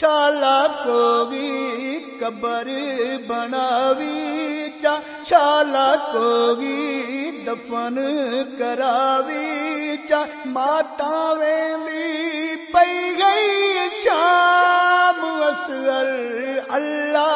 شالا کوگی قبر بناوی، چا شالا کوگی دفن کراوی، چا ماتا ویندی پئی گئی شام اصغر اللہ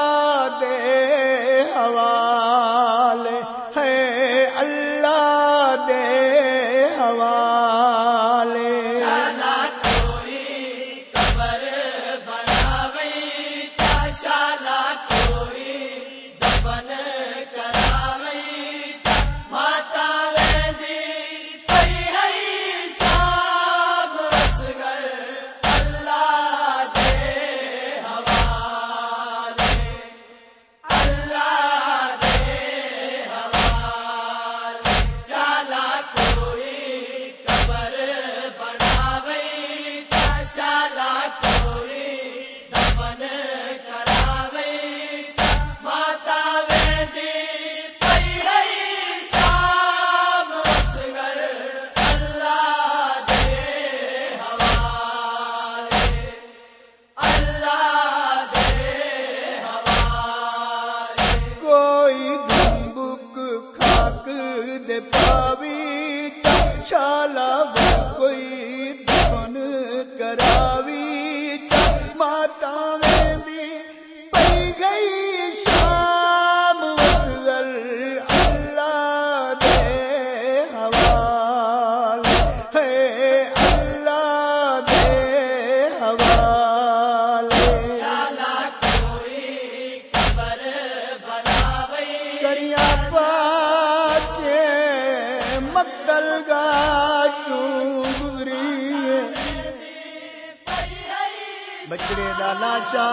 بچڑے دا لاشا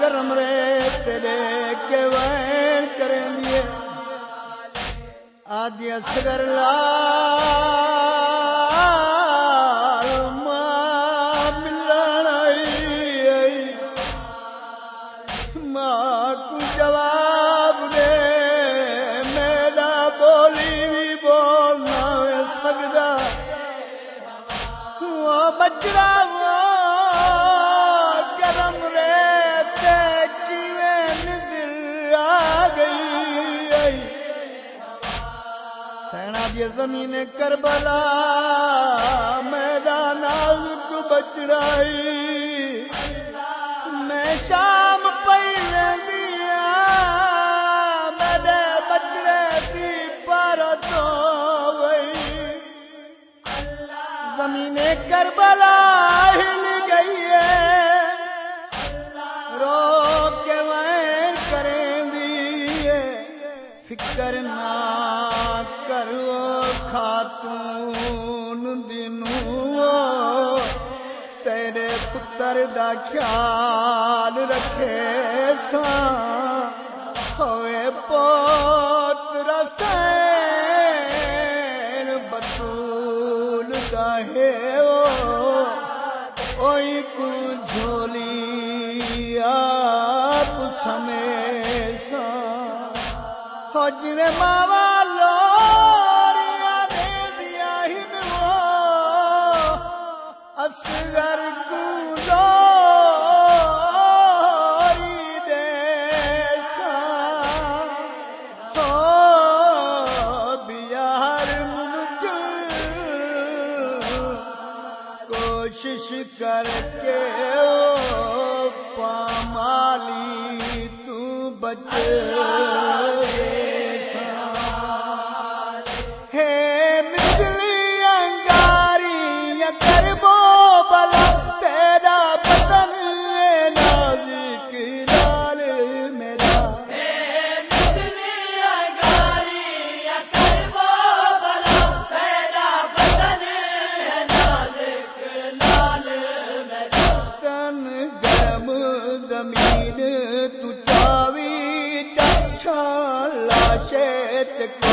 گرم رے تیرے کے وین کریں دیے آدھی اصغر لال ماں ملن ماں کو جواب دے میرا بولی بھی بولنا سکتا بچڑا سینا دی زمین کربلا، میدان نازک بچڑائی۔ میں شام پئی دیا میرے بچڑے دی پر تو زمین کربلا ہل گئی ہے۔ رو کے میں کریں دیے فکر نہ کرو خاتون دنوں تیرے پتر دا خیال رکھے سا ہوئے پوت رسین بطول دا ہے اوئی کو جھولی آپ سمیسا ہو جویں ماوا بچ زمین لاشت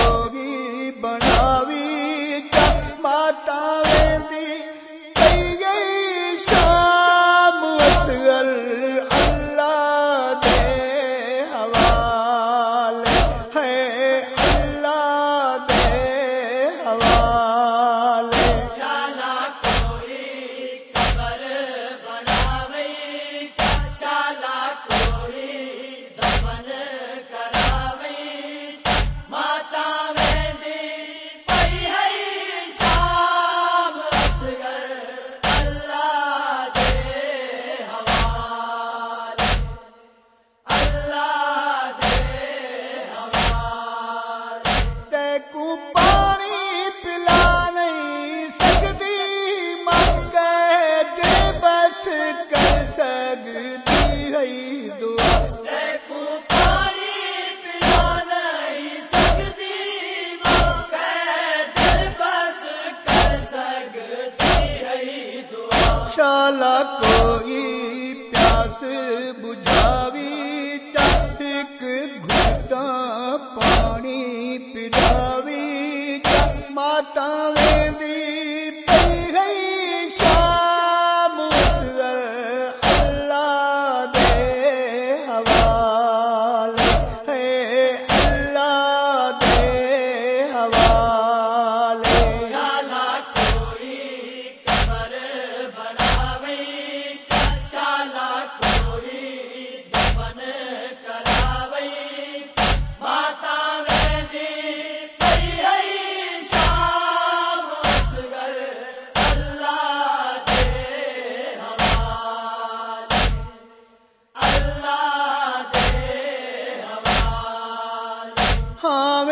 پا ہاں